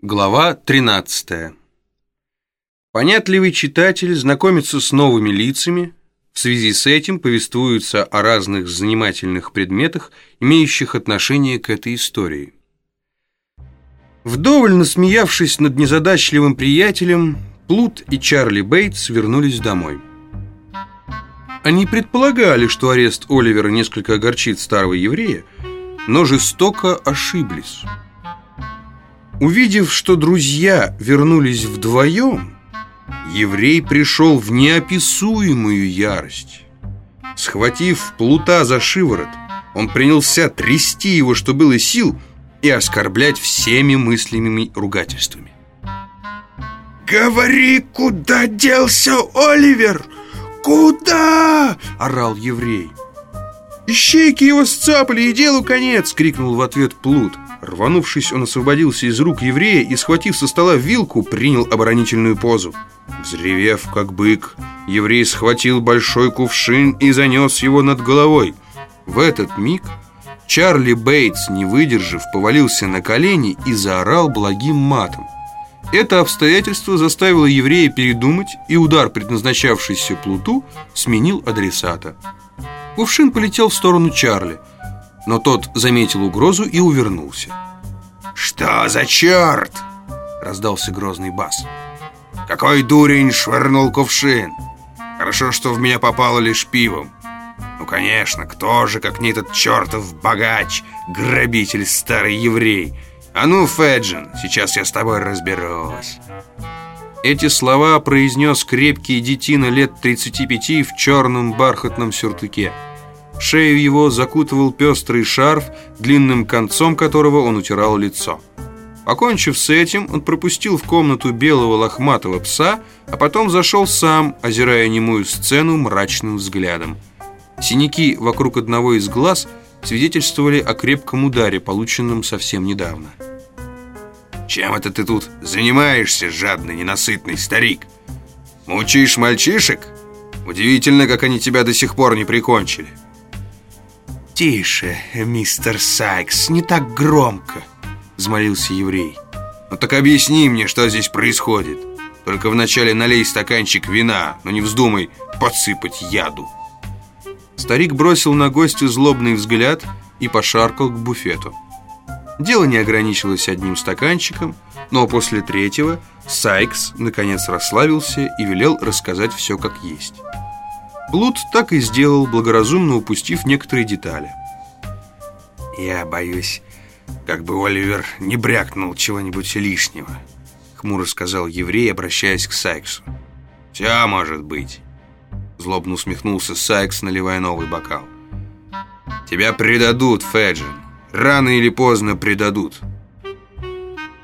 Глава 13. Понятливый читатель знакомится с новыми лицами, в связи с этим повествуются о разных занимательных предметах, имеющих отношение к этой истории. Вдоволь насмеявшись над незадачливым приятелем, Плут и Чарли Бейтс вернулись домой. Они предполагали, что арест Оливера несколько огорчит старого еврея, но жестоко ошиблись. Увидев, что друзья вернулись вдвоем, еврей пришел в неописуемую ярость. Схватив плута за шиворот, он принялся трясти его, что было сил, и оскорблять всеми мыслимыми ругательствами. «Говори, куда делся Оливер? Куда?» – орал еврей. «Ищейки его сцапали, и делу конец!» – крикнул в ответ Плут. Рванувшись, он освободился из рук еврея и, схватив со стола вилку, принял оборонительную позу. Взревев, как бык, еврей схватил большой кувшин и занес его над головой. В этот миг Чарли Бейтс, не выдержав, повалился на колени и заорал благим матом. Это обстоятельство заставило еврея передумать, и удар, предназначавшийся Плуту, сменил адресата. Кувшин полетел в сторону Чарли – но тот заметил угрозу и увернулся. «Что за черт?» — раздался грозный бас. «Какой дурень швырнул кувшин? Хорошо, что в меня попало лишь пивом. Ну, конечно, кто же, как не этот чертов богач, грабитель старый еврей? А ну, Феджин, сейчас я с тобой разберусь». Эти слова произнес крепкий детина лет 35 в черном бархатном сюртуке. Шею его закутывал пестрый шарф, длинным концом которого он утирал лицо. Покончив с этим, он пропустил в комнату белого лохматого пса, а потом зашел сам, озирая немую сцену мрачным взглядом. Синяки вокруг одного из глаз свидетельствовали о крепком ударе, полученном совсем недавно. «Чем это ты тут занимаешься, жадный, ненасытный старик? Мучишь мальчишек? Удивительно, как они тебя до сих пор не прикончили». «Тише, мистер Сайкс, не так громко», — взмолился еврей. «Ну так объясни мне, что здесь происходит. Только вначале налей стаканчик вина, но не вздумай подсыпать яду». Старик бросил на гостя злобный взгляд и пошаркал к буфету. Дело не ограничилось одним стаканчиком, но после третьего Сайкс наконец расслабился и велел рассказать все как есть. Блуд так и сделал, благоразумно упустив некоторые детали. «Я боюсь, как бы Оливер не брякнул чего-нибудь лишнего», хмуро сказал еврей, обращаясь к Сайксу. «Все может быть», злобно усмехнулся Сайкс, наливая новый бокал. «Тебя предадут, Феджин. Рано или поздно предадут».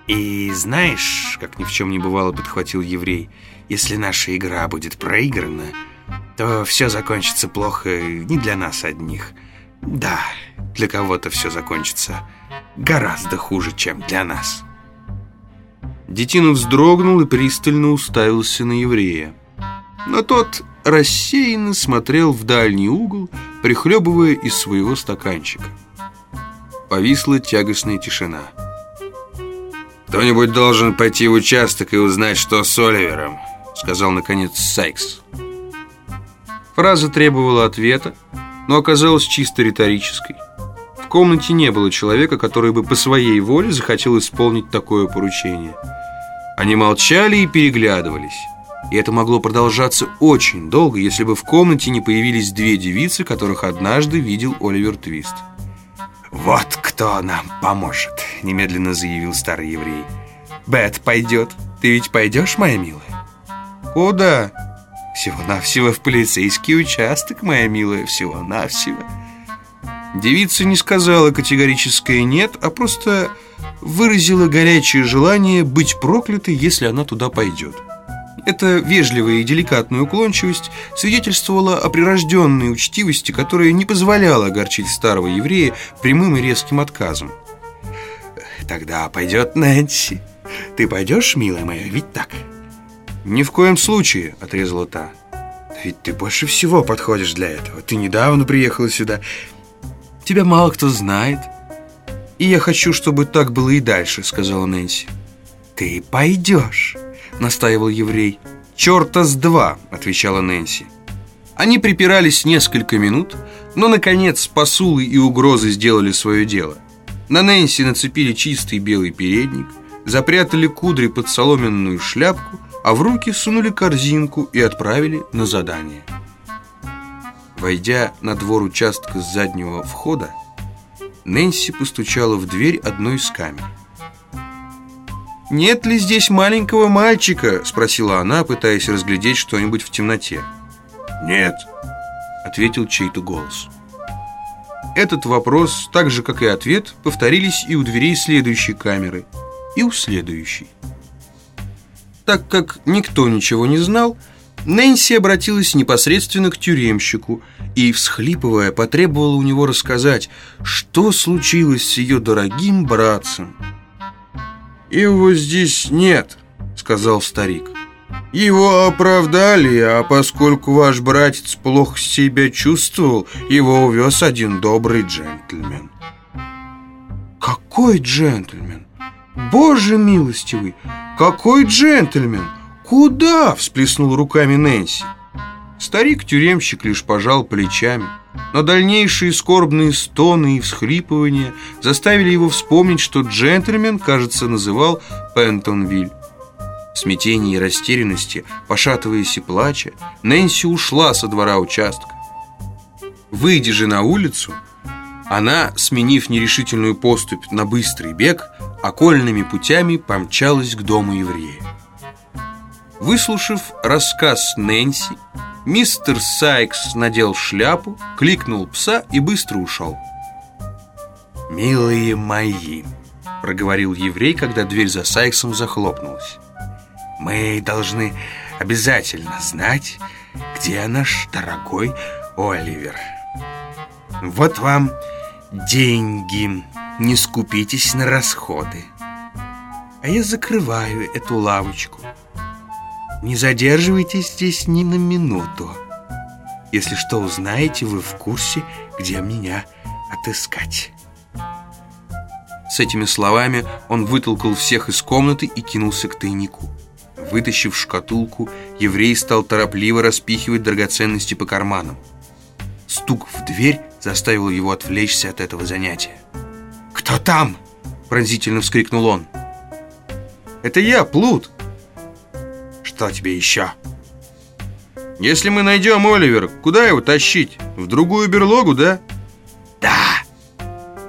«И знаешь, как ни в чем не бывало, подхватил еврей, если наша игра будет проиграна...» то все закончится плохо не для нас одних. Да, для кого-то все закончится гораздо хуже, чем для нас. Детина вздрогнул и пристально уставился на еврея. Но тот рассеянно смотрел в дальний угол, прихлебывая из своего стаканчика. Повисла тягостная тишина. «Кто-нибудь должен пойти в участок и узнать, что с Оливером», сказал наконец Сайкс. Фраза требовала ответа, но оказалась чисто риторической. В комнате не было человека, который бы по своей воле захотел исполнить такое поручение. Они молчали и переглядывались. И это могло продолжаться очень долго, если бы в комнате не появились две девицы, которых однажды видел Оливер Твист. «Вот кто нам поможет», — немедленно заявил старый еврей. «Бет пойдет. Ты ведь пойдешь, моя милая?» «Куда?» Всего-навсего в полицейский участок, моя милая, всего-навсего. Девица не сказала категорическое «нет», а просто выразила горячее желание быть проклятой, если она туда пойдет. Эта вежливая и деликатная уклончивость свидетельствовала о прирожденной учтивости, которая не позволяла огорчить старого еврея прямым и резким отказом. «Тогда пойдет Нэнси. Ты пойдешь, милая моя, ведь так?» «Ни в коем случае», — отрезала та. «Ведь ты больше всего подходишь для этого. Ты недавно приехала сюда. Тебя мало кто знает». «И я хочу, чтобы так было и дальше», — сказала Нэнси. «Ты пойдешь», — настаивал еврей. «Черта с два», — отвечала Нэнси. Они припирались несколько минут, но, наконец, посулы и угрозы сделали свое дело. На Нэнси нацепили чистый белый передник, запрятали кудри под соломенную шляпку, а в руки сунули корзинку и отправили на задание. Войдя на двор участка с заднего входа, Нэнси постучала в дверь одной из камер. «Нет ли здесь маленького мальчика?» – спросила она, пытаясь разглядеть что-нибудь в темноте. «Нет», – ответил чей-то голос. Этот вопрос, так же, как и ответ, повторились и у дверей следующей камеры, и у следующей. Так как никто ничего не знал, Нэнси обратилась непосредственно к тюремщику и, всхлипывая, потребовала у него рассказать, что случилось с ее дорогим братцем. «Его здесь нет», — сказал старик. «Его оправдали, а поскольку ваш братец плохо себя чувствовал, его увез один добрый джентльмен». «Какой джентльмен? Боже милостивый! Какой джентльмен!» «Куда?» – всплеснул руками Нэнси. Старик-тюремщик лишь пожал плечами, но дальнейшие скорбные стоны и всхлипывания заставили его вспомнить, что джентльмен, кажется, называл Пентонвиль. В смятении и растерянности, пошатываясь и плача, Нэнси ушла со двора участка. Выйдя же на улицу, она, сменив нерешительную поступь на быстрый бег, окольными путями помчалась к дому еврея. Выслушав рассказ Нэнси, мистер Сайкс надел шляпу, кликнул пса и быстро ушел. «Милые мои», — проговорил еврей, когда дверь за Сайксом захлопнулась, «мы должны обязательно знать, где наш дорогой Оливер. Вот вам деньги, не скупитесь на расходы. А я закрываю эту лавочку». Не задерживайтесь здесь ни на минуту. Если что узнаете, вы в курсе, где меня отыскать. С этими словами он вытолкал всех из комнаты и кинулся к тайнику. Вытащив шкатулку, еврей стал торопливо распихивать драгоценности по карманам. Стук в дверь заставил его отвлечься от этого занятия. «Кто там?» – пронзительно вскрикнул он. «Это я, Плут!» Что тебе еще? Если мы найдем Оливера, куда его тащить? В другую берлогу, да? Да.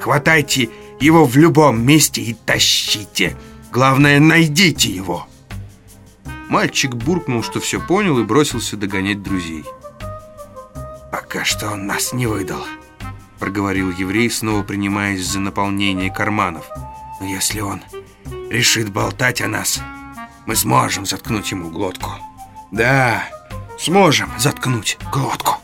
Хватайте его в любом месте и тащите. Главное, найдите его. Мальчик буркнул, что все понял и бросился догонять друзей. «Пока что он нас не выдал», — проговорил еврей, снова принимаясь за наполнение карманов. «Но если он решит болтать о нас, мы сможем заткнуть ему глотку. Да, сможем заткнуть глотку.